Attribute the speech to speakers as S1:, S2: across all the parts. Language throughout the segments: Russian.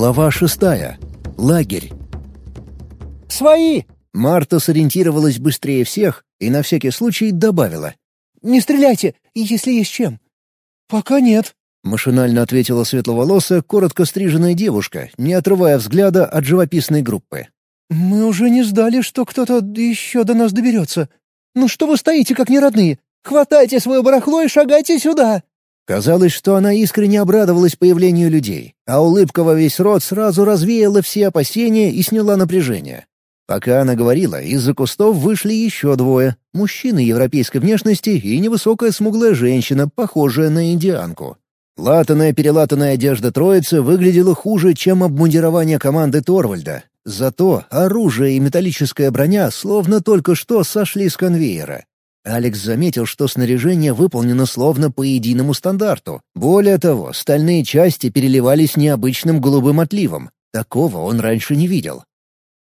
S1: Глава шестая. Лагерь.
S2: «Свои!»
S1: Марта сориентировалась быстрее всех и на всякий случай добавила.
S2: «Не стреляйте, если есть чем».
S3: «Пока нет», —
S1: машинально ответила светловолосая, коротко стриженная девушка, не отрывая взгляда от живописной группы.
S3: «Мы уже не ждали, что кто-то еще до нас доберется. Ну что вы стоите, как неродные? Хватайте свое барахло и шагайте сюда!»
S1: Казалось, что она искренне обрадовалась появлению людей, а улыбка во весь рот сразу развеяла все опасения и сняла напряжение. Пока она говорила, из-за кустов вышли еще двое — мужчина европейской внешности и невысокая смуглая женщина, похожая на индианку. Латаная-перелатанная одежда троицы выглядела хуже, чем обмундирование команды Торвальда. Зато оружие и металлическая броня словно только что сошли с конвейера. Алекс заметил, что снаряжение выполнено словно по единому стандарту. Более того, стальные части переливались необычным голубым отливом. Такого он раньше не видел.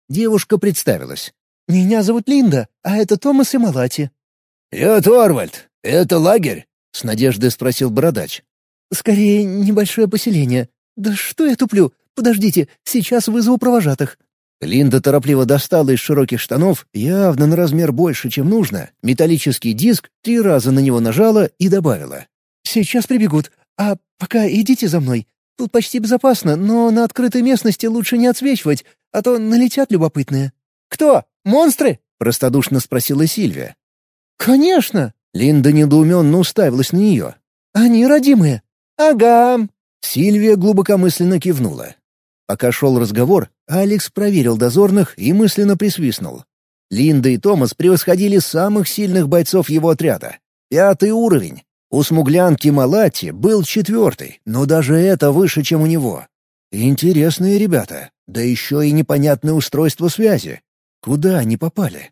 S1: Девушка представилась.
S3: «Меня зовут Линда, а это Томас и Малати».
S4: «Я Торвальд. Это лагерь?» — с надеждой спросил Бородач.
S3: «Скорее, небольшое поселение. Да что я туплю? Подождите, сейчас вызову провожатых».
S1: Линда торопливо достала из широких штанов, явно на размер больше, чем нужно, металлический диск, три раза на него нажала и добавила.
S3: «Сейчас прибегут. А пока идите за мной. Тут почти безопасно, но на открытой местности лучше не отсвечивать, а то налетят любопытные».
S2: «Кто? Монстры?»
S1: — простодушно спросила Сильвия.
S3: «Конечно!»
S1: — Линда недоуменно уставилась на нее.
S3: «Они родимые».
S2: «Ага».
S1: Сильвия глубокомысленно кивнула. Пока шел разговор, Алекс проверил дозорных и мысленно присвистнул. Линда и Томас превосходили самых сильных бойцов его отряда. Пятый уровень. У смуглянки Малати был четвертый, но даже это выше, чем у него. Интересные ребята, да еще и непонятное устройство связи. Куда они попали?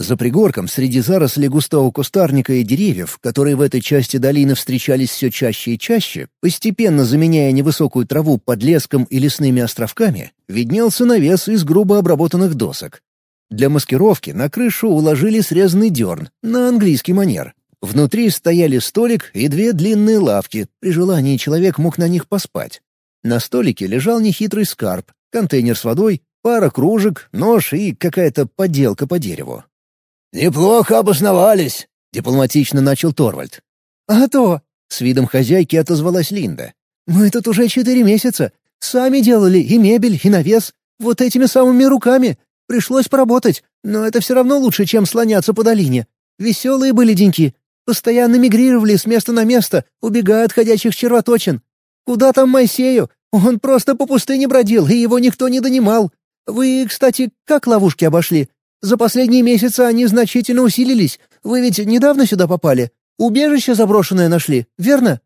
S1: За пригорком среди зарослей густого кустарника и деревьев, которые в этой части долины встречались все чаще и чаще, постепенно заменяя невысокую траву под леском и лесными островками, виднелся навес из грубо обработанных досок. Для маскировки на крышу уложили срезанный дерн, на английский манер. Внутри стояли столик и две длинные лавки, при желании человек мог на них поспать. На столике лежал нехитрый скарб, контейнер с водой, пара кружек, нож и какая-то поделка по дереву.
S4: «Неплохо обосновались», —
S1: дипломатично начал Торвальд.
S3: «А то!»
S1: — с видом хозяйки отозвалась Линда.
S3: «Мы тут уже четыре месяца. Сами делали и мебель, и навес. Вот этими самыми руками. Пришлось поработать, но это все равно лучше, чем слоняться по долине. Веселые были деньки. Постоянно мигрировали с места на место, убегая от ходячих червоточин. Куда там Моисею? Он просто по пустыне бродил, и его никто не донимал. Вы, кстати, как ловушки обошли? За последние месяцы они значительно усилились. Вы ведь недавно сюда попали? Убежище заброшенное нашли, верно?»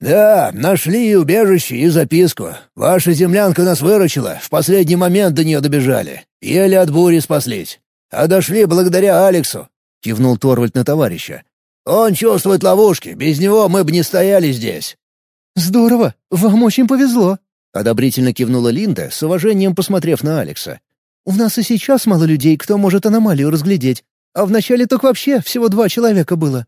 S4: «Да, нашли и убежище, и записку. Ваша землянка нас выручила, в последний момент до нее добежали. Еле от бури спаслись. А дошли благодаря Алексу», — кивнул Торвальд на товарища. «Он чувствует ловушки, без него мы бы не стояли здесь».
S3: «Здорово, вам очень повезло», —
S1: одобрительно кивнула Линда, с уважением посмотрев на Алекса.
S3: У нас и сейчас мало людей, кто может аномалию разглядеть. А вначале так вообще всего два человека было».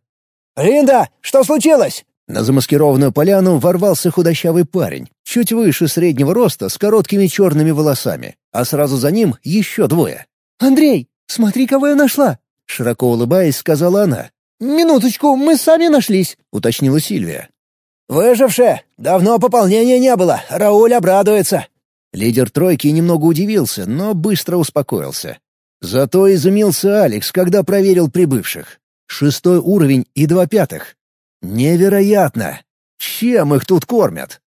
S2: «Линда, что случилось?»
S1: На замаскированную поляну ворвался худощавый парень, чуть выше среднего роста, с короткими черными волосами, а сразу за ним еще двое.
S3: «Андрей, смотри, кого я нашла!»
S1: Широко улыбаясь, сказала она.
S2: «Минуточку, мы сами нашлись», —
S1: уточнила Сильвия.
S2: «Выжившие! Давно пополнения не было, Рауль обрадуется!»
S1: Лидер тройки немного удивился, но быстро успокоился. Зато изумился Алекс, когда проверил прибывших. Шестой уровень и два пятых. Невероятно! Чем их тут кормят?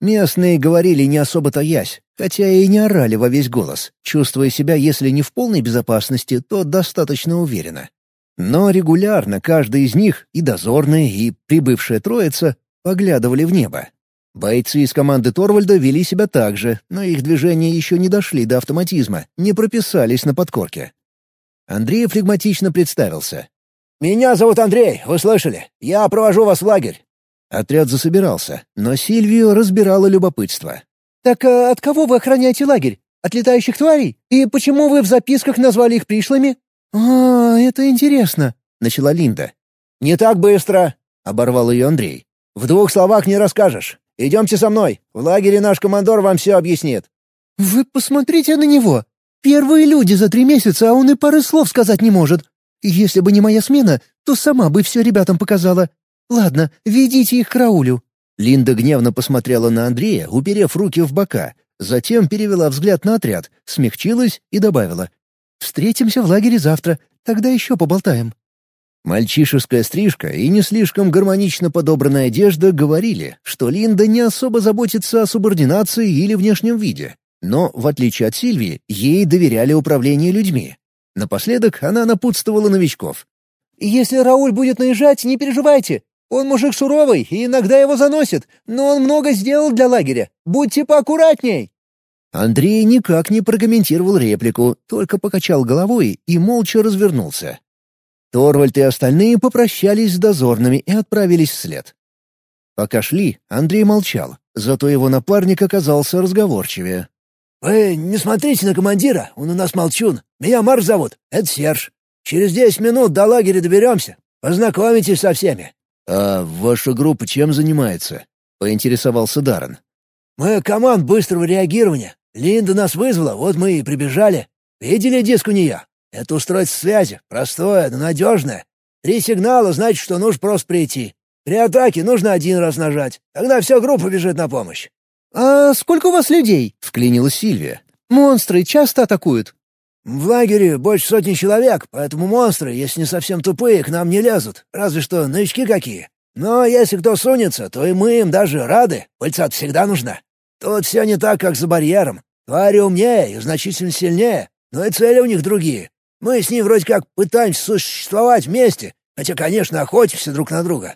S1: Местные говорили не особо таясь, хотя и не орали во весь голос, чувствуя себя, если не в полной безопасности, то достаточно уверенно. Но регулярно каждый из них, и дозорные, и прибывшая троица, поглядывали в небо, Бойцы из команды Торвальда вели себя так же, но их движения еще не дошли до автоматизма, не прописались на подкорке. Андрей флегматично представился.
S2: «Меня зовут Андрей, вы слышали? Я провожу вас в лагерь».
S1: Отряд засобирался, но Сильвию разбирало любопытство.
S3: «Так а от кого вы охраняете лагерь? От летающих тварей? И почему вы в записках назвали их пришлыми?» «А, это интересно», — начала Линда.
S2: «Не так быстро», — оборвал ее Андрей. «В двух словах не расскажешь. Идемте со мной. В лагере наш командор вам все объяснит».
S3: «Вы посмотрите на него. Первые люди за три месяца, а он и пары слов сказать не может. Если бы не моя смена, то сама бы все ребятам показала. Ладно, ведите их к Раулю».
S1: Линда гневно посмотрела на Андрея, уперев руки в бока, затем перевела взгляд на отряд, смягчилась и добавила. «Встретимся в лагере завтра, тогда еще поболтаем». Мальчишеская стрижка и не слишком гармонично подобранная одежда говорили, что Линда не особо заботится о субординации или внешнем виде. Но, в отличие от Сильвии, ей доверяли управление людьми. Напоследок она напутствовала новичков.
S2: «Если Рауль будет наезжать, не переживайте. Он мужик суровый и иногда его заносит, но он много сделал для лагеря. Будьте поаккуратней!»
S1: Андрей никак не прокомментировал реплику, только покачал головой и молча развернулся. Торвальд и остальные попрощались с дозорными и отправились вслед. Пока шли, Андрей молчал, зато его напарник оказался разговорчивее.
S2: «Вы не смотрите на командира, он у нас молчун. Меня Марк зовут, это Серж. Через десять минут до лагеря доберемся. Познакомитесь со всеми».
S1: «А ваша группа чем занимается?» — поинтересовался Даррен.
S2: «Мы команд быстрого реагирования. Линда нас вызвала, вот мы и прибежали. Видели диск у нее? Это устройство связи, простое, но надежное. Три сигнала, значит, что нужно просто прийти. При атаке нужно один раз нажать. Тогда вся группа бежит на помощь.
S3: «А сколько у вас людей?» — вклинилась Сильвия. «Монстры часто атакуют?»
S2: «В лагере больше сотни человек, поэтому монстры, если не совсем тупые, к нам не лезут, разве что новички какие. Но если кто сунется, то и мы им даже рады, пыльца всегда нужна. Тут все не так, как за барьером. Твари умнее и значительно сильнее, но и цели у них другие. Мы с ним вроде как пытаемся существовать вместе, хотя, конечно, охотимся друг на друга.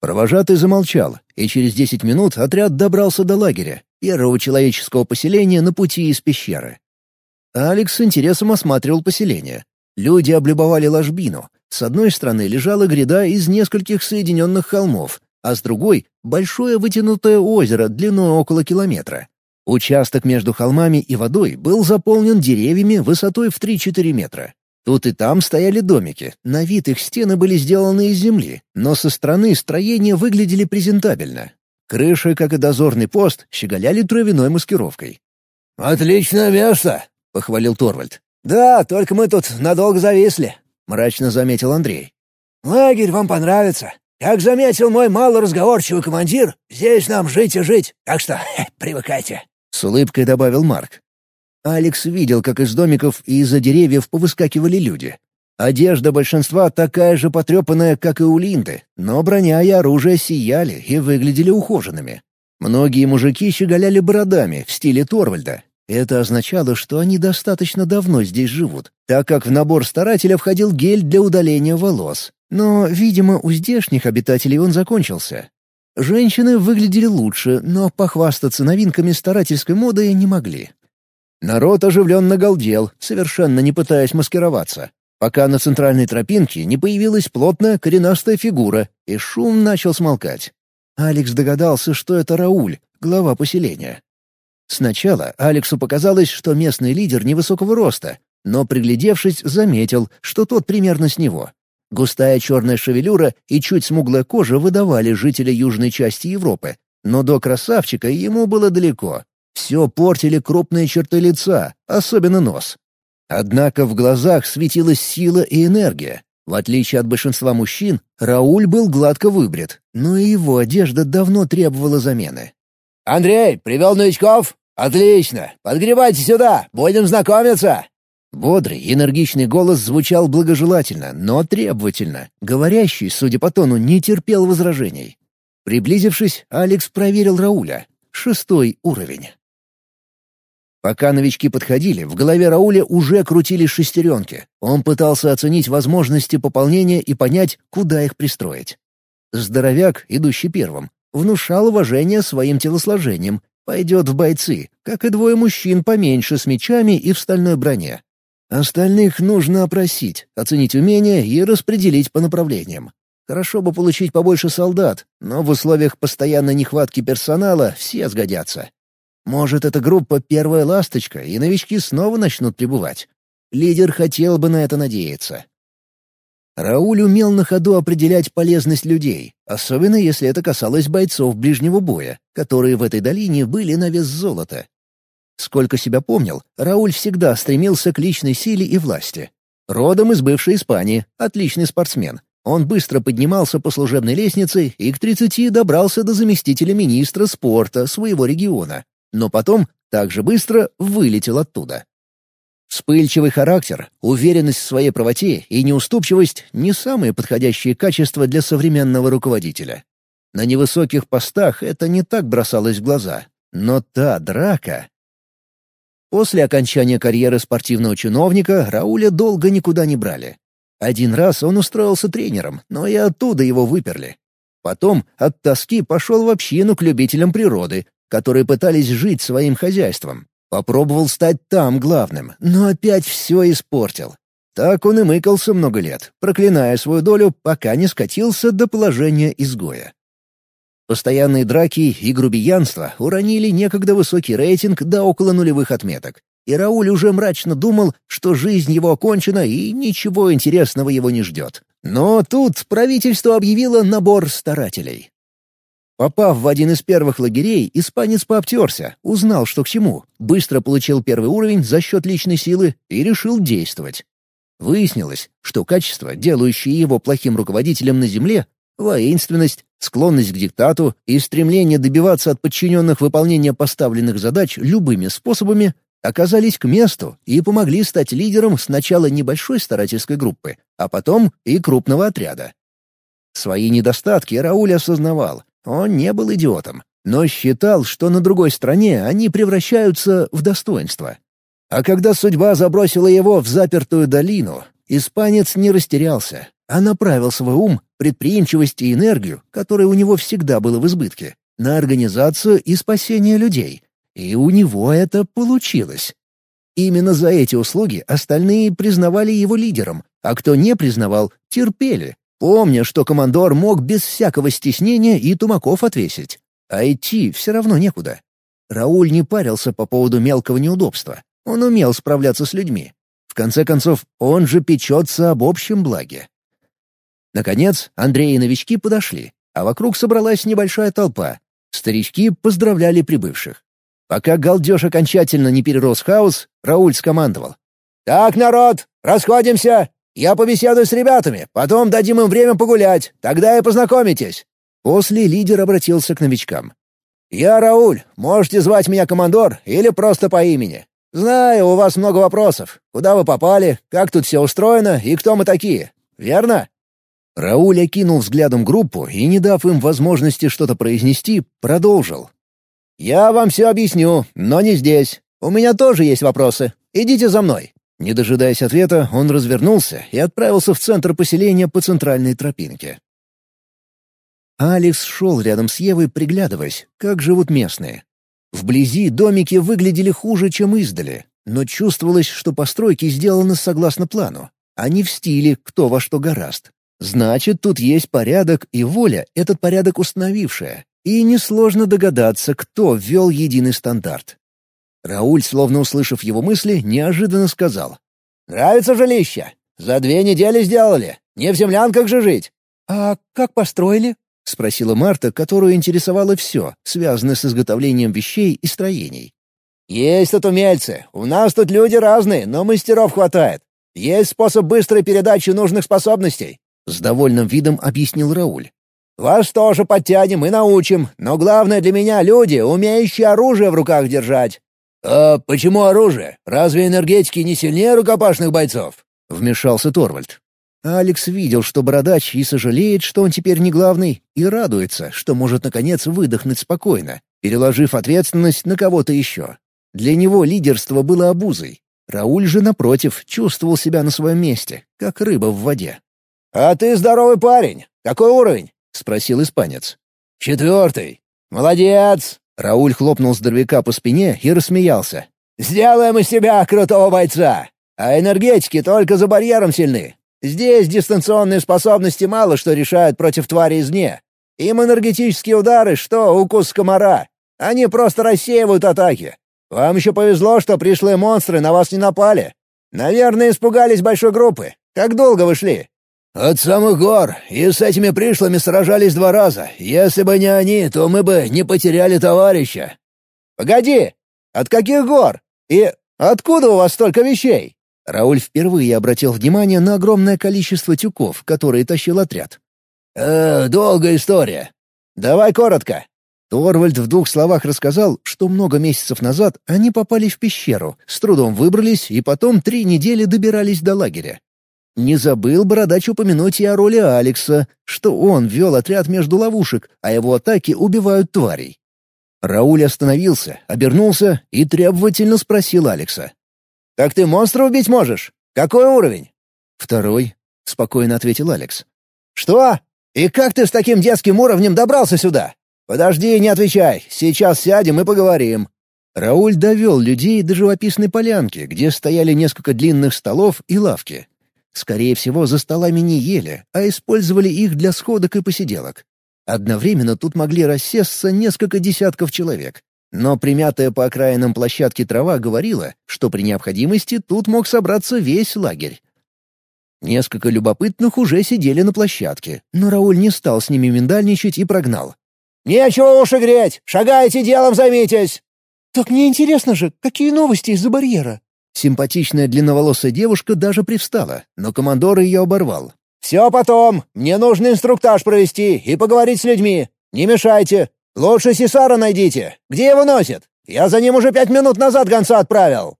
S1: Провожатый замолчал, и через десять минут отряд добрался до лагеря, первого человеческого поселения на пути из пещеры. Алекс с интересом осматривал поселение. Люди облюбовали ложбину. С одной стороны лежала гряда из нескольких соединенных холмов, а с другой — большое вытянутое озеро длиной около километра. Участок между холмами и водой был заполнен деревьями высотой в 3-4 метра. Тут и там стояли домики, на вид их стены были сделаны из земли, но со стороны строения выглядели презентабельно. Крыши, как и дозорный пост, щеголяли травяной маскировкой.
S2: «Отличное место!» — похвалил Торвальд. «Да, только мы тут надолго зависли», — мрачно заметил Андрей. «Лагерь вам понравится. Как заметил мой малоразговорчивый командир, здесь нам жить и жить, так что привыкайте».
S1: С улыбкой добавил Марк. Алекс видел, как из домиков и из-за деревьев повыскакивали люди. Одежда большинства такая же потрепанная, как и у Линды, но броня и оружие сияли и выглядели ухоженными. Многие мужики щеголяли бородами в стиле Торвальда. Это означало, что они достаточно давно здесь живут, так как в набор старателя входил гель для удаления волос. Но, видимо, у здешних обитателей он закончился. Женщины выглядели лучше, но похвастаться новинками старательской моды не могли. Народ оживленно галдел, совершенно не пытаясь маскироваться, пока на центральной тропинке не появилась плотная коренастая фигура, и шум начал смолкать. Алекс догадался, что это Рауль, глава поселения. Сначала Алексу показалось, что местный лидер невысокого роста, но, приглядевшись, заметил, что тот примерно с него. Густая черная шевелюра и чуть смуглая кожа выдавали жителя южной части Европы, но до красавчика ему было далеко. Все портили крупные черты лица, особенно нос. Однако в глазах светилась сила и энергия. В отличие от большинства мужчин, Рауль был гладко выбрит, но и его одежда давно требовала замены.
S2: «Андрей, привел новичков? Отлично! Подгребайте сюда, будем знакомиться!»
S1: Бодрый, энергичный голос звучал благожелательно, но требовательно. Говорящий, судя по тону, не терпел возражений. Приблизившись, Алекс проверил Рауля. Шестой уровень. Пока новички подходили, в голове Рауля уже крутились шестеренки. Он пытался оценить возможности пополнения и понять, куда их пристроить. Здоровяк, идущий первым, внушал уважение своим телосложением, пойдет в бойцы, как и двое мужчин поменьше с мечами и в стальной броне. Остальных нужно опросить, оценить умения и распределить по направлениям. Хорошо бы получить побольше солдат, но в условиях постоянной нехватки персонала все сгодятся. Может, эта группа первая ласточка, и новички снова начнут прибывать. Лидер хотел бы на это надеяться. Рауль умел на ходу определять полезность людей, особенно если это касалось бойцов ближнего боя, которые в этой долине были на вес золота. Сколько себя помнил, Рауль всегда стремился к личной силе и власти. Родом из бывшей Испании, отличный спортсмен. Он быстро поднимался по служебной лестнице и к 30 добрался до заместителя министра спорта своего региона, но потом также быстро вылетел оттуда. Вспыльчивый характер, уверенность в своей правоте и неуступчивость — не самые подходящие качества для современного руководителя. На невысоких постах это не так бросалось в глаза. Но та драка... После окончания карьеры спортивного чиновника Рауля долго никуда не брали. Один раз он устроился тренером, но и оттуда его выперли. Потом от тоски пошел в общину к любителям природы, которые пытались жить своим хозяйством. Попробовал стать там главным, но опять все испортил. Так он и мыкался много лет, проклиная свою долю, пока не скатился до положения изгоя. Постоянные драки и грубиянство уронили некогда высокий рейтинг до около нулевых отметок, и Рауль уже мрачно думал, что жизнь его окончена и ничего интересного его не ждет. Но тут правительство объявило набор старателей. Попав в один из первых лагерей, испанец пообтерся, узнал, что к чему, быстро получил первый уровень за счет личной силы и решил действовать. Выяснилось, что качества, делающие его плохим руководителем на земле, воинственность, склонность к диктату и стремление добиваться от подчиненных выполнения поставленных задач любыми способами, оказались к месту и помогли стать лидером сначала небольшой старательской группы, а потом и крупного отряда. Свои недостатки Рауль осознавал он не был идиотом, но считал, что на другой стороне они превращаются в достоинство. А когда судьба забросила его в запертую долину, испанец не растерялся, а направил свой ум, предприимчивость и энергию, которая у него всегда было в избытке, на организацию и спасение людей. И у него это получилось. Именно за эти услуги остальные признавали его лидером, а кто не признавал, терпели, помня, что командор мог без всякого стеснения и тумаков отвесить. А идти все равно некуда. Рауль не парился по поводу мелкого неудобства. Он умел справляться с людьми. В конце концов, он же печется об общем благе. Наконец, Андрей и новички подошли, а вокруг собралась небольшая толпа. Старички поздравляли прибывших. Пока галдеж окончательно не перерос хаос, Рауль скомандовал. «Так, народ, расходимся! Я побеседую с ребятами, потом дадим им время погулять, тогда и познакомитесь». После лидер обратился к новичкам. «Я Рауль, можете звать меня командор или просто по имени. Знаю, у вас много вопросов. Куда вы попали, как тут все устроено и кто мы такие, верно?» Рауль окинул взглядом группу и, не дав им возможности что-то произнести, продолжил. «Я вам все объясню, но не здесь. У меня тоже есть вопросы. Идите за мной. Не дожидаясь ответа, он развернулся и отправился в центр поселения по центральной тропинке. Алекс шел рядом с Евой, приглядываясь, как живут местные. Вблизи домики выглядели хуже, чем издали, но чувствовалось, что постройки сделаны согласно плану, а не в стиле «кто во что гораст». Значит, тут есть порядок и воля, этот порядок установившая, и несложно догадаться, кто ввел единый стандарт. Рауль, словно услышав его мысли, неожиданно сказал. «Нравится жилище? За две недели сделали. Не в землянках же жить».
S3: «А как построили?»
S1: — спросила Марта, которую интересовало все, связанное с изготовлением вещей и строений.
S2: «Есть тут умельцы. У нас тут люди разные, но мастеров хватает. Есть способ быстрой передачи нужных способностей», —
S1: с довольным видом объяснил Рауль.
S2: «Вас тоже подтянем и научим, но главное для меня — люди, умеющие оружие в руках держать.
S4: «А почему оружие? Разве энергетики не сильнее рукопашных бойцов?»
S1: — вмешался Торвальд. Алекс видел, что бородач и сожалеет, что он теперь не главный, и радуется, что может наконец выдохнуть спокойно, переложив ответственность на кого-то еще. Для него лидерство было обузой. Рауль же, напротив, чувствовал себя на своем месте, как рыба в воде.
S2: «А ты здоровый парень. Какой уровень?»
S1: — спросил испанец.
S4: «Четвертый».
S2: «Молодец.
S1: Рауль хлопнул здоровяка по спине и рассмеялся.
S2: «Сделаем из себя крутого бойца! А энергетики только за барьером сильны. Здесь дистанционные способности мало что решают против твари извне. Им энергетические удары, что укус комара. Они просто рассеивают атаки. Вам еще повезло, что пришлые монстры на вас не напали. Наверное, испугались большой группы. Как долго вы шли?»
S4: «От самых гор, и с этими пришлыми сражались два раза. Если бы не они, то мы бы не потеряли товарища».
S1: «Погоди! От каких гор? И откуда у вас столько вещей?» Рауль впервые обратил внимание на огромное количество тюков, которые тащил отряд.
S4: «Э, долгая история».
S1: «Давай коротко». Торвальд в двух словах рассказал, что много месяцев назад они попали в пещеру, с трудом выбрались и потом три недели добирались до лагеря. Не забыл Бородач упомянуть и о роли Алекса, что он вел отряд между ловушек, а его атаки убивают тварей. Рауль остановился, обернулся и требовательно спросил Алекса. «Так ты монстра убить можешь? Какой уровень?» «Второй», — спокойно ответил Алекс. «Что? И как ты с таким детским уровнем добрался сюда? Подожди, не отвечай, сейчас сядем и поговорим». Рауль довел людей до живописной полянки, где стояли несколько длинных столов и лавки. Скорее всего, за столами не ели, а использовали их для сходок и посиделок. Одновременно тут могли рассесться несколько десятков человек. Но примятая по окраинам площадки трава говорила, что при необходимости тут мог собраться весь лагерь. Несколько любопытных уже сидели на площадке, но Рауль не стал с ними миндальничать и прогнал. «Нечего уши греть! Шагайте, делом займитесь!»
S3: «Так мне интересно же, какие новости из-за барьера?»
S1: Симпатичная длинноволосая девушка даже привстала, но командор ее оборвал. «Все потом! Мне нужно инструктаж провести и поговорить с людьми! Не мешайте! Лучше Сесара найдите! Где его носит? Я за ним уже пять минут назад гонца отправил!»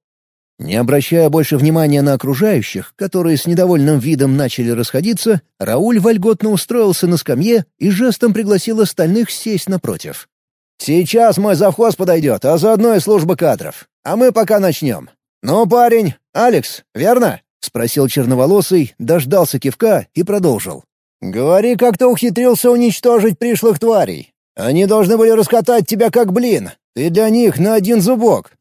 S1: Не обращая больше внимания на окружающих, которые с недовольным видом начали расходиться, Рауль вольготно устроился на скамье и жестом пригласил остальных сесть напротив. «Сейчас мой завхоз подойдет, а заодно и служба кадров. А мы пока начнем. Ну, парень, Алекс, верно?» — спросил черноволосый, дождался кивка и продолжил. «Говори, как ты ухитрился уничтожить пришлых тварей. Они должны были раскатать тебя как блин. Ты для них на один зубок.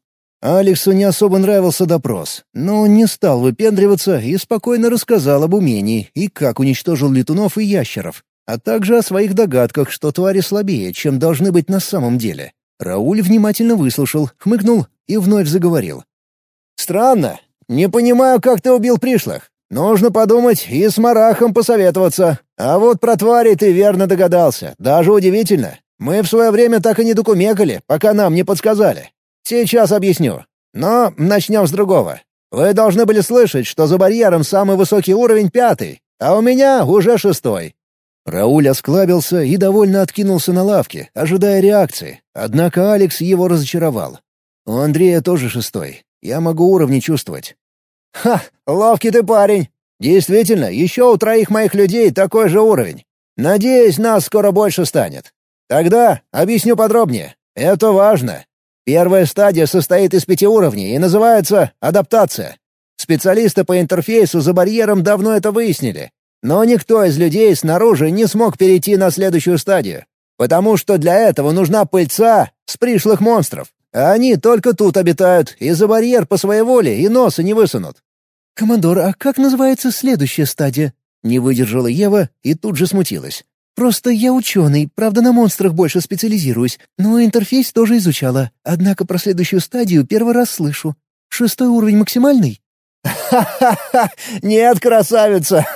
S1: Алексу не особо нравился допрос, но он не стал выпендриваться и спокойно рассказал об умении и как уничтожил летунов и ящеров, а также о своих догадках, что твари слабее, чем должны быть на самом деле. Рауль внимательно выслушал, хмыкнул и вновь заговорил. «Странно. Не понимаю, как ты убил пришлых. Нужно подумать и с Марахом посоветоваться. А вот про твари ты верно догадался. Даже удивительно. Мы в свое время так и не докумекали, пока нам не подсказали. Сейчас объясню. Но начнем с другого. Вы должны были слышать, что за барьером самый высокий уровень пятый, а у меня уже шестой». Рауль осклабился и довольно откинулся на лавке, ожидая реакции. Однако Алекс его разочаровал. У Андрея тоже шестой. Я могу уровни чувствовать. «Ха, ловкий ты парень! Действительно, еще у троих моих людей такой же уровень. Надеюсь, нас скоро больше станет. Тогда объясню подробнее. Это важно. Первая стадия состоит из пяти уровней и называется адаптация. Специалисты по интерфейсу за барьером давно это выяснили. Но никто из людей снаружи не смог перейти на следующую стадию, потому что для этого нужна пыльца с пришлых монстров. А они только тут обитают, и за барьер по своей воле и носа не высунут.
S3: «Командор, а как называется следующая стадия?» Не выдержала Ева и тут же смутилась. Просто я ученый, правда, на монстрах больше специализируюсь, но интерфейс тоже изучала. Однако про следующую стадию первый раз слышу. Шестой уровень максимальный?
S1: «Ха-ха-ха! Нет, красавица!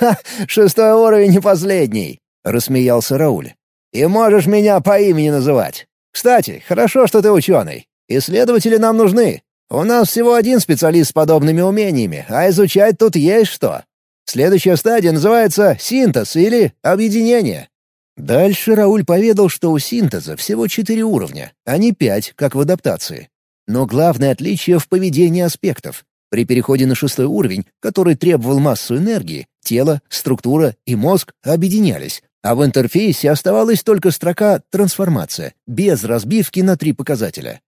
S1: Шестой уровень не последний!» — рассмеялся Рауль. «И можешь меня по имени называть. Кстати, хорошо, что ты ученый. Исследователи нам нужны. У нас всего один специалист с подобными умениями, а изучать тут есть что. Следующая стадия называется синтез или объединение. Дальше Рауль поведал, что у синтеза всего четыре уровня, а не пять, как в адаптации. Но главное отличие в поведении аспектов. При переходе на шестой уровень, который требовал массу энергии, тело, структура и мозг объединялись, а в интерфейсе оставалась только строка «Трансформация», без разбивки на три показателя.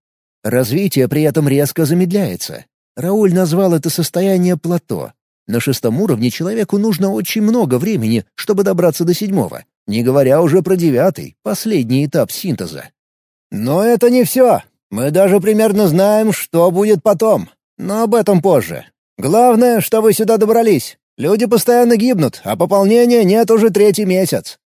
S1: Развитие при этом резко замедляется. Рауль назвал это состояние плато. На шестом уровне человеку нужно очень много времени, чтобы добраться до седьмого, не говоря уже про девятый, последний этап синтеза. Но это не все. Мы даже примерно знаем, что будет потом. Но об этом позже. Главное, что вы сюда добрались. Люди постоянно гибнут, а пополнения нет уже третий месяц.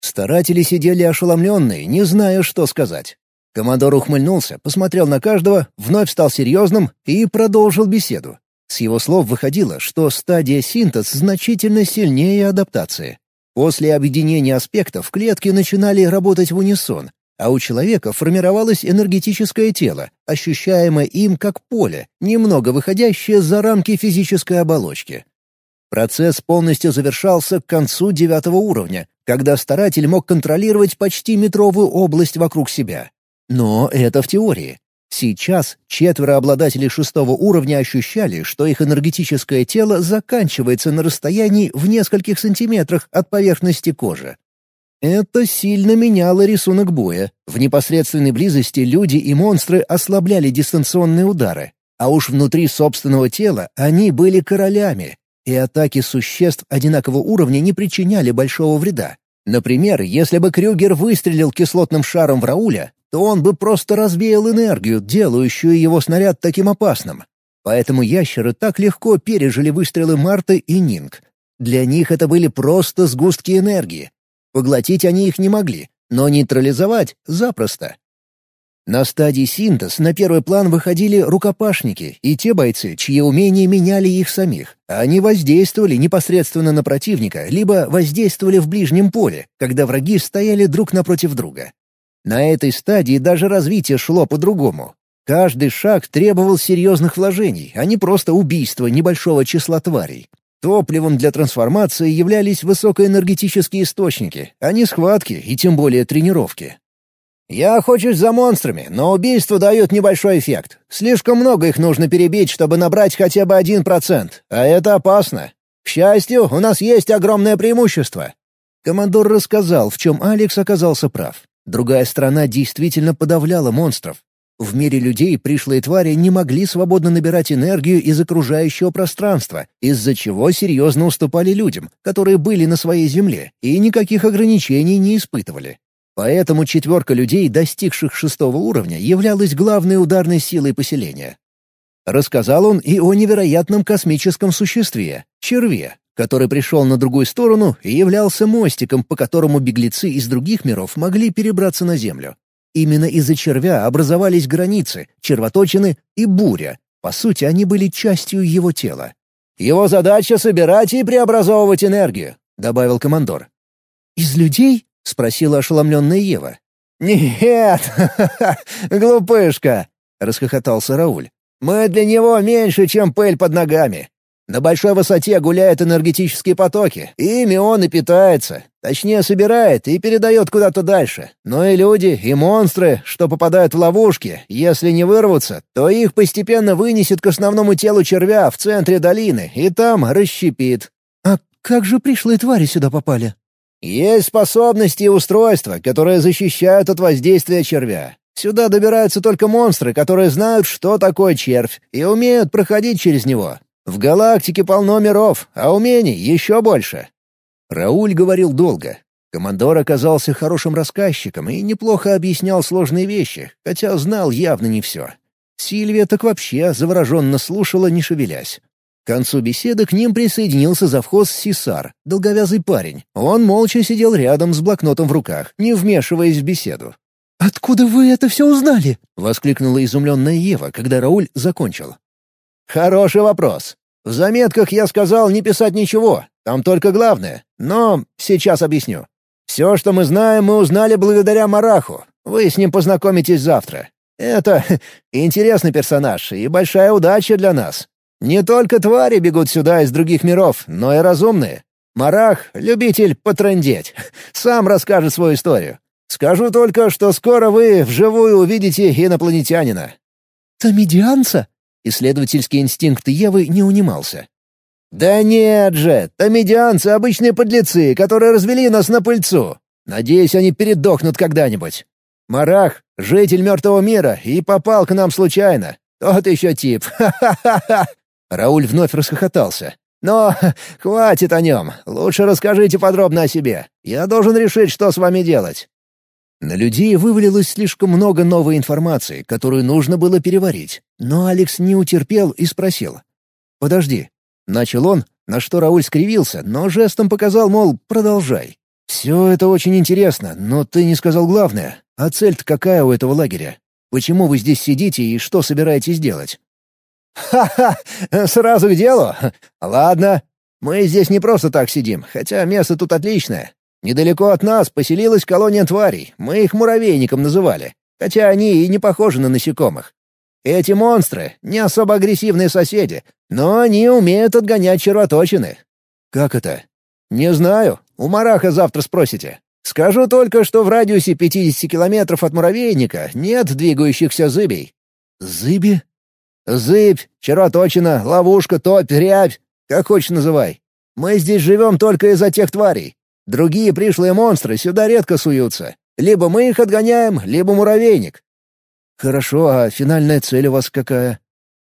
S1: Старатели сидели ошеломленные, не зная, что сказать. Командор ухмыльнулся, посмотрел на каждого, вновь стал серьезным и продолжил беседу. С его слов выходило, что стадия синтез значительно сильнее адаптации. После объединения аспектов клетки начинали работать в унисон, а у человека формировалось энергетическое тело, ощущаемое им как поле, немного выходящее за рамки физической оболочки. Процесс полностью завершался к концу девятого уровня, когда старатель мог контролировать почти метровую область вокруг себя. Но это в теории. Сейчас четверо обладателей шестого уровня ощущали, что их энергетическое тело заканчивается на расстоянии в нескольких сантиметрах от поверхности кожи. Это сильно меняло рисунок боя. В непосредственной близости люди и монстры ослабляли дистанционные удары, а уж внутри собственного тела они были королями, и атаки существ одинакового уровня не причиняли большого вреда. Например, если бы Крюгер выстрелил кислотным шаром в Рауля, то он бы просто развеял энергию, делающую его снаряд таким опасным. Поэтому ящеры так легко пережили выстрелы Марты и Нинг. Для них это были просто сгустки энергии. Поглотить они их не могли, но нейтрализовать — запросто. На стадии синтез на первый план выходили рукопашники и те бойцы, чьи умения меняли их самих. Они воздействовали непосредственно на противника, либо воздействовали в ближнем поле, когда враги стояли друг напротив друга. На этой стадии даже развитие шло по-другому. Каждый шаг требовал серьезных вложений, а не просто убийства небольшого числа тварей. Топливом для трансформации являлись высокоэнергетические источники, а не схватки и тем более тренировки. Я охочусь за монстрами, но убийства дают небольшой эффект. Слишком много их нужно перебить, чтобы набрать хотя бы один процент, а это опасно. К счастью, у нас есть огромное преимущество». Командор рассказал, в чем Алекс оказался прав. Другая страна действительно подавляла монстров. В мире людей пришлые твари не могли свободно набирать энергию из окружающего пространства, из-за чего серьезно уступали людям, которые были на своей земле и никаких ограничений не испытывали. Поэтому четверка людей, достигших шестого уровня, являлась главной ударной силой поселения. Рассказал он и о невероятном космическом существе — черве, который пришел на другую сторону и являлся мостиком, по которому беглецы из других миров могли перебраться на Землю. Именно из-за червя образовались границы, червоточины и буря. По сути, они были частью его тела. «Его задача — собирать и преобразовывать энергию», — добавил командор.
S3: «Из людей?» — спросила ошеломленная Ева.
S2: «Нет, глупышка!» — расхохотался Рауль. «Мы для него меньше, чем пыль под ногами. На большой высоте гуляют энергетические потоки, и ими он и питается. Точнее, собирает и передает куда-то дальше. Но и люди, и монстры, что попадают в ловушки, если не вырвутся, то их постепенно вынесет к основному телу червя в центре долины, и там расщепит.
S3: «А как же пришлые твари сюда попали?»
S2: Есть способности и устройства, которые защищают от воздействия червя. Сюда добираются только монстры, которые знают, что такое червь, и умеют проходить через него. В галактике полно миров, а умений еще больше.
S1: Рауль говорил долго. Командор оказался хорошим рассказчиком и неплохо объяснял сложные вещи, хотя знал явно не все. Сильвия так вообще завороженно слушала, не шевелясь. К концу беседы к ним присоединился завхоз Сисар, долговязый парень. Он молча сидел рядом с блокнотом в руках, не вмешиваясь в беседу.
S3: «Откуда вы это все узнали?»
S1: — воскликнула изумленная Ева, когда Рауль закончил.
S2: «Хороший вопрос. В заметках я сказал не писать ничего, там только главное. Но сейчас объясню. Все, что мы знаем, мы узнали благодаря Мараху. Вы с ним познакомитесь завтра. Это интересный персонаж и большая удача для нас. Не только твари бегут сюда из других миров, но и разумные. Марах — любитель потрындеть. Сам расскажет свою историю. Скажу только, что скоро вы вживую увидите инопланетянина».
S3: «Томедианца?»
S1: Исследовательский инстинкт Евы не унимался.
S2: «Да нет же, томедианцы — обычные подлецы, которые развели нас на пыльцу. Надеюсь, они передохнут когда-нибудь. Марах — житель мертвого мира и попал к нам случайно. Тот еще тип. Ха-ха-ха-ха!» Рауль вновь расхохотался. «Но хватит о нем. Лучше расскажите подробно о себе. Я должен решить, что с вами делать».
S1: На людей вывалилось слишком много новой информации, которую нужно было переварить. Но Алекс не утерпел и спросил. «Подожди». Начал он, на что Рауль скривился, но жестом показал, мол, продолжай. «Все это очень интересно, но ты не сказал главное. А цель-то какая у этого лагеря? Почему вы здесь сидите и что собираетесь делать?» «Ха-ха! Сразу к делу? Ладно. Мы здесь не просто так сидим, хотя место тут отличное. Недалеко от нас поселилась колония тварей, мы их муравейником называли, хотя они и не похожи на насекомых. Эти монстры — не особо агрессивные соседи, но они умеют отгонять червоточины. Как это? Не знаю. У Мараха завтра спросите. Скажу только, что в радиусе 50 километров от муравейника нет двигающихся зыбей. Зыби? Зыбь, червоточина, ловушка, топь, рябь. Как хочешь называй. Мы здесь живем только из-за тех тварей. Другие пришлые монстры сюда редко суются. Либо мы их отгоняем, либо муравейник. Хорошо, а финальная цель у вас какая?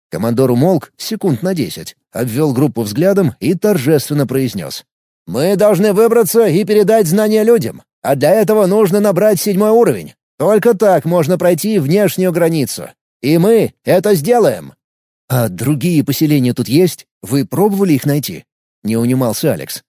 S1: Командор умолк секунд на десять, обвел группу взглядом и торжественно произнес. «Мы должны выбраться и передать знания людям. А для этого нужно набрать седьмой уровень. Только так можно пройти внешнюю границу. И мы это сделаем. А другие поселения тут есть? Вы пробовали их найти? Не унимался Алекс.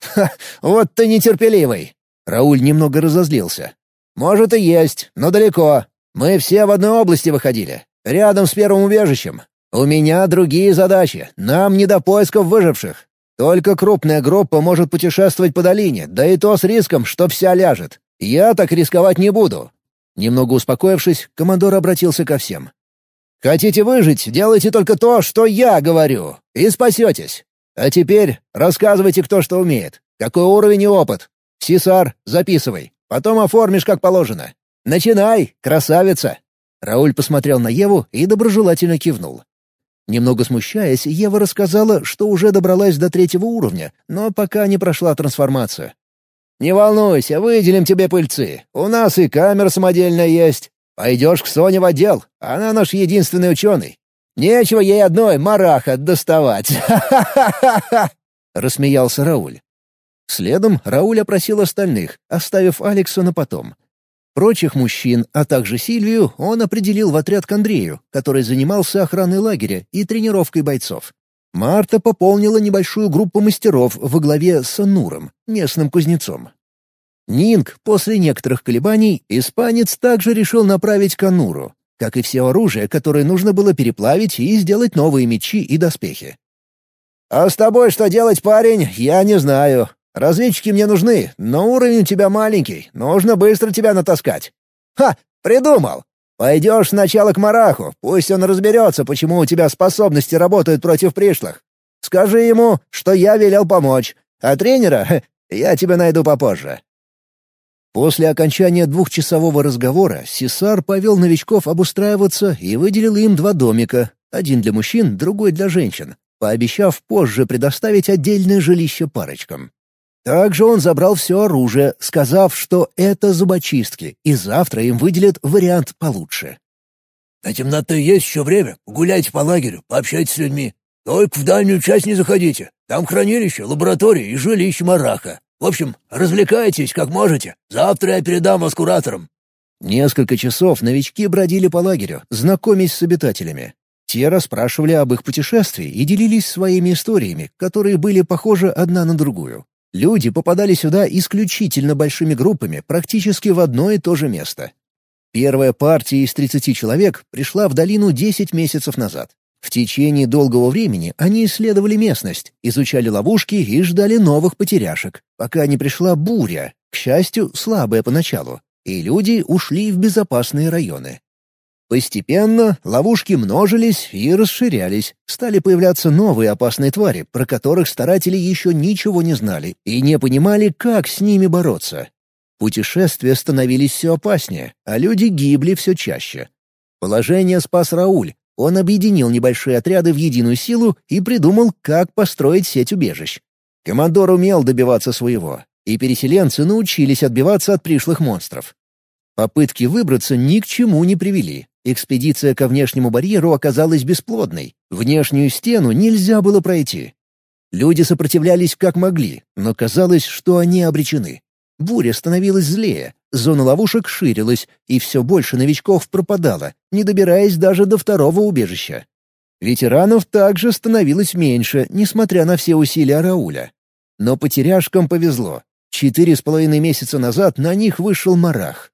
S1: Ха, вот ты нетерпеливый. Рауль немного разозлился. Может и есть, но далеко. Мы все в одной области выходили, рядом с первым убежищем. У меня другие задачи, нам не до поисков выживших. Только крупная группа может путешествовать по долине, да и то с риском, что вся ляжет. Я так рисковать не буду». Немного успокоившись, командор обратился ко всем. «Хотите выжить, делайте только то, что я говорю, и спасетесь. А теперь рассказывайте, кто что умеет, какой уровень и опыт. Сисар, записывай, потом оформишь как положено. Начинай, красавица!» Рауль посмотрел на Еву и доброжелательно кивнул. Немного смущаясь, Ева рассказала, что уже добралась до третьего уровня, но пока не прошла трансформацию. «Не волнуйся, выделим тебе пыльцы. У нас и камера самодельная есть. Пойдешь к Соне в отдел, она наш единственный ученый. Нечего ей одной мараха доставать. Ха-ха-ха-ха!» — рассмеялся Рауль. Следом Рауль опросил остальных, оставив Алекса на потом. Прочих мужчин, а также Сильвию, он определил в отряд к Андрею, который занимался охраной лагеря и тренировкой бойцов. Марта пополнила небольшую группу мастеров во главе с Нуром, местным кузнецом. Нинг, после некоторых колебаний, испанец также решил направить к Ануру, как и все оружие, которое нужно было переплавить и сделать новые мечи и доспехи. «А с тобой что делать, парень, я не знаю. Разведчики мне нужны, но уровень у тебя маленький, нужно быстро тебя натаскать. Ха, придумал! Пойдешь сначала к Мараху, пусть он разберется, почему у тебя способности работают против пришлых. Скажи ему, что я велел помочь, а тренера я тебя найду попозже». После окончания двухчасового разговора Сесар повел новичков обустраиваться и выделил им два домика, один для мужчин, другой для женщин, пообещав позже предоставить отдельное жилище парочкам. Также он забрал все оружие, сказав, что это зубочистки, и завтра им выделят вариант получше.
S2: «До темноты есть еще время. Гуляйте по лагерю, пообщайтесь с людьми. Только в дальнюю часть не заходите. Там хранилище, лаборатория и жилище Мараха. В общем, развлекайтесь как можете. Завтра я передам вас кураторам».
S1: Несколько часов новички бродили по лагерю, знакомясь с обитателями. Те расспрашивали об их путешествии и делились своими историями, которые были похожи одна на другую. Люди попадали сюда исключительно большими группами, практически в одно и то же место. Первая партия из 30 человек пришла в долину 10 месяцев назад. В течение долгого времени они исследовали местность, изучали ловушки и ждали новых потеряшек, пока не пришла буря, к счастью, слабая поначалу, и люди ушли в безопасные районы. Постепенно ловушки множились и расширялись, стали появляться новые опасные твари, про которых старатели еще ничего не знали и не понимали, как с ними бороться. Путешествия становились все опаснее, а люди гибли все чаще. Положение спас Рауль. Он объединил небольшие отряды в единую силу и придумал, как построить сеть убежищ. Командор умел добиваться своего, и переселенцы научились отбиваться от пришлых монстров. Попытки выбраться ни к чему не привели. Экспедиция ко внешнему барьеру оказалась бесплодной. Внешнюю стену нельзя было пройти. Люди сопротивлялись как могли, но казалось, что они обречены. Буря становилась злее, зона ловушек ширилась, и все больше новичков пропадало, не добираясь даже до второго убежища. Ветеранов также становилось меньше, несмотря на все усилия Рауля. Но потеряшкам повезло. Четыре с половиной месяца назад на них вышел Марах.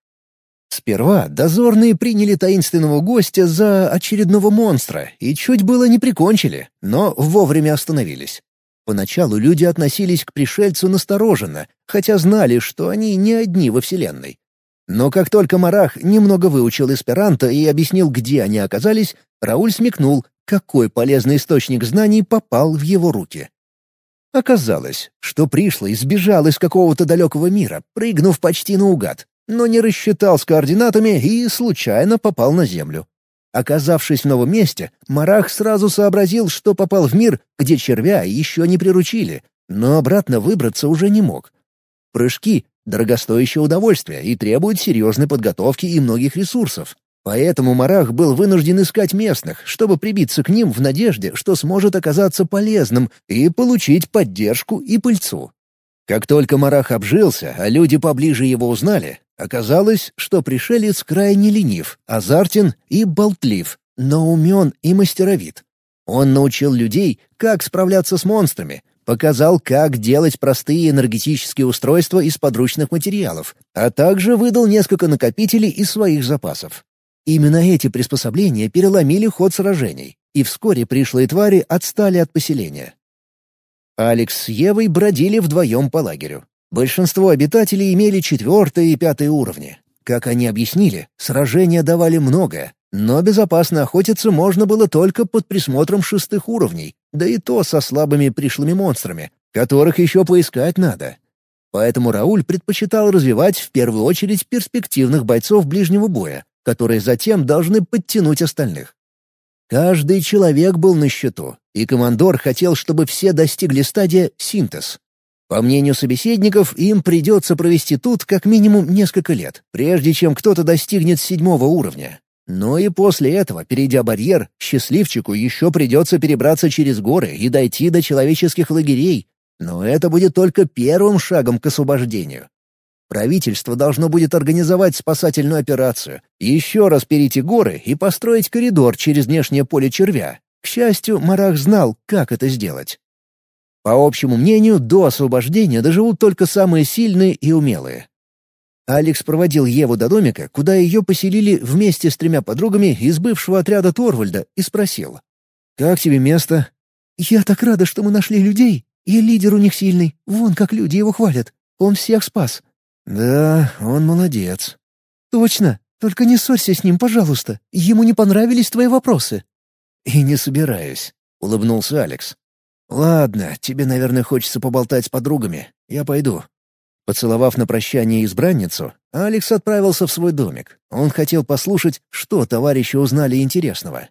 S1: Сперва дозорные приняли таинственного гостя за очередного монстра и чуть было не прикончили, но вовремя остановились. Поначалу люди относились к пришельцу настороженно, хотя знали, что они не одни во Вселенной. Но как только Марах немного выучил эсперанто и объяснил, где они оказались, Рауль смекнул, какой полезный источник знаний попал в его руки. Оказалось, что пришлый сбежал из какого-то далекого мира, прыгнув почти наугад, но не рассчитал с координатами и случайно попал на Землю. Оказавшись в новом месте, Марах сразу сообразил, что попал в мир, где червя еще не приручили, но обратно выбраться уже не мог. Прыжки — дорогостоящее удовольствие и требуют серьезной подготовки и многих ресурсов. Поэтому Марах был вынужден искать местных, чтобы прибиться к ним в надежде, что сможет оказаться полезным и получить поддержку и пыльцу. Как только Марах обжился, а люди поближе его узнали, Оказалось, что пришелец крайне ленив, азартен и болтлив, но умен и мастеровит. Он научил людей, как справляться с монстрами, показал, как делать простые энергетические устройства из подручных материалов, а также выдал несколько накопителей из своих запасов. Именно эти приспособления переломили ход сражений, и вскоре пришлые твари отстали от поселения. Алекс с Евой бродили вдвоем по лагерю. Большинство обитателей имели четвертый и пятый уровни. Как они объяснили, сражения давали многое, но безопасно охотиться можно было только под присмотром шестых уровней, да и то со слабыми пришлыми монстрами, которых еще поискать надо. Поэтому Рауль предпочитал развивать в первую очередь перспективных бойцов ближнего боя, которые затем должны подтянуть остальных. Каждый человек был на счету, и командор хотел, чтобы все достигли стадии синтез, по мнению собеседников, им придется провести тут как минимум несколько лет, прежде чем кто-то достигнет седьмого уровня. Но и после этого, перейдя барьер, счастливчику еще придется перебраться через горы и дойти до человеческих лагерей. Но это будет только первым шагом к освобождению. Правительство должно будет организовать спасательную операцию, еще раз перейти горы и построить коридор через внешнее поле червя. К счастью, Марах знал, как это сделать. По общему мнению, до освобождения доживут только самые сильные и умелые. Алекс проводил Еву до домика, куда ее поселили вместе с тремя подругами из бывшего отряда Торвальда, и спросил. «Как тебе место?» «Я так рада, что мы нашли людей. И лидер у них сильный. Вон как люди его хвалят. Он всех спас». «Да, он молодец».
S3: «Точно. Только не ссорься с ним, пожалуйста. Ему не понравились твои вопросы».
S1: «И не собираюсь», — улыбнулся Алекс. «Ладно, тебе, наверное, хочется поболтать с подругами. Я пойду». Поцеловав на прощание избранницу, Алекс отправился в свой домик. Он хотел послушать, что товарищи узнали интересного.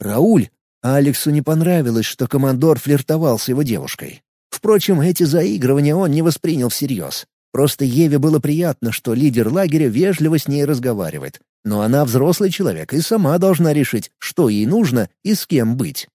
S1: Рауль. Алексу не понравилось, что командор флиртовал с его девушкой. Впрочем, эти заигрывания он не воспринял всерьез. Просто Еве было приятно, что лидер лагеря вежливо с ней разговаривает. Но она взрослый человек и сама должна решить, что ей нужно и с кем быть.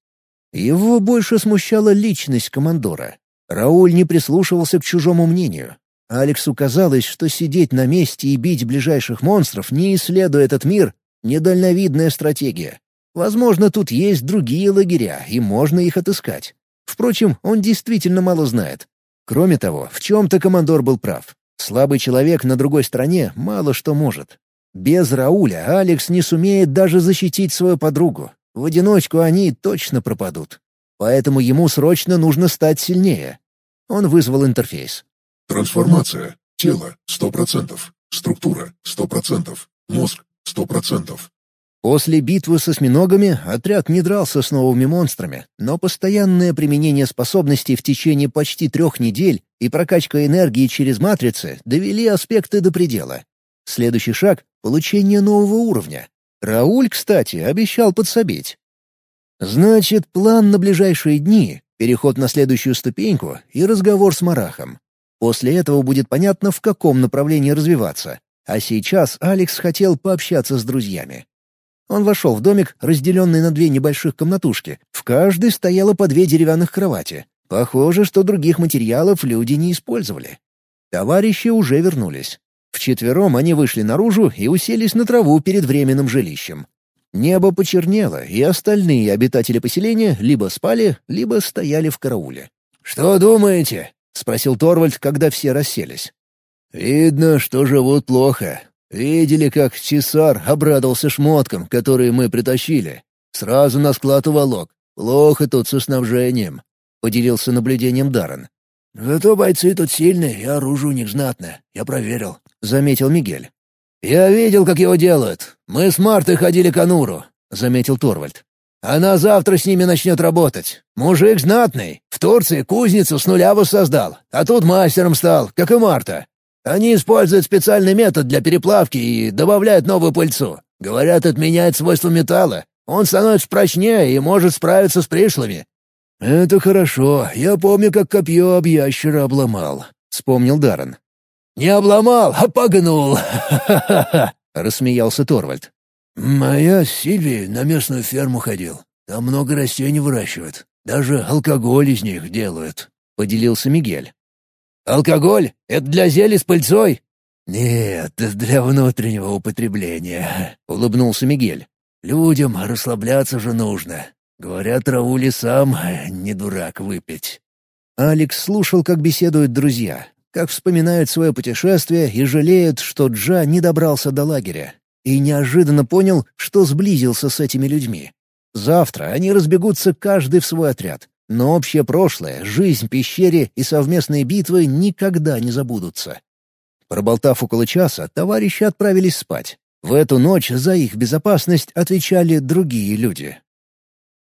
S1: Его больше смущала личность командора. Рауль не прислушивался к чужому мнению. Алексу казалось, что сидеть на месте и бить ближайших монстров, не исследуя этот мир, — недальновидная стратегия. Возможно, тут есть другие лагеря, и можно их отыскать. Впрочем, он действительно мало знает. Кроме того, в чем-то командор был прав. Слабый человек на другой стороне мало что может. Без Рауля Алекс не сумеет даже защитить свою подругу, в одиночку они точно пропадут. Поэтому ему срочно нужно стать сильнее. Он вызвал интерфейс.
S5: Трансформация. Тело — 100%. Структура — 100%. Мозг — 100%.
S1: После битвы со осьминогами отряд не дрался с новыми монстрами, но постоянное применение способностей в течение почти трех недель и прокачка энергии через матрицы довели аспекты до предела. Следующий шаг — получение нового уровня. Рауль, кстати, обещал подсобить. Значит, план на ближайшие дни — переход на следующую ступеньку и разговор с Марахом. После этого будет понятно, в каком направлении развиваться. А сейчас Алекс хотел пообщаться с друзьями. Он вошел в домик, разделенный на две небольших комнатушки. В каждой стояло по две деревянных кровати. Похоже, что других материалов люди не использовали. Товарищи уже вернулись. Вчетвером они вышли наружу и уселись на траву перед временным жилищем. Небо почернело, и остальные обитатели поселения либо спали, либо стояли в карауле.
S2: «Что думаете?»
S1: — спросил Торвальд, когда все расселись.
S2: «Видно, что живут плохо.
S1: Видели, как Чесар обрадовался шмоткам, которые мы притащили. Сразу на склад уволок. Плохо тут со снабжением. Поделился наблюдением Даррен.
S2: «Зато бойцы тут сильные, и оружие у них знатное. Я проверил», —
S1: заметил Мигель. «Я видел, как его делают. Мы с Мартой ходили к Ануру», — заметил Торвальд. «Она завтра с ними начнет работать. Мужик знатный. В Турции кузницу с нуля воссоздал, а тут мастером стал, как и Марта. Они используют специальный метод для переплавки и добавляют новую пыльцу. Говорят, это меняет свойства металла. Он становится прочнее и может справиться с пришлыми.
S4: «Это хорошо. Я помню, как копье об ящера обломал», — вспомнил Даррен.
S1: «Не обломал, а погнул!» — рассмеялся Торвальд.
S2: «Моя Сильви на местную ферму ходил. Там много растений выращивают. Даже алкоголь из них делают», —
S1: поделился Мигель. «Алкоголь? Это для зелий с пыльцой?»
S2: «Нет, для внутреннего употребления», — улыбнулся Мигель. «Людям расслабляться же нужно. Говорят, Раули сам не дурак выпить».
S1: Алекс слушал, как беседуют друзья, как вспоминают свое путешествие и жалеют, что Джа не добрался до лагеря. И неожиданно понял, что сблизился с этими людьми. Завтра они разбегутся каждый в свой отряд. Но общее прошлое, жизнь пещере и совместные битвы никогда не забудутся. Проболтав около часа, товарищи отправились спать. В эту ночь за их безопасность отвечали другие люди.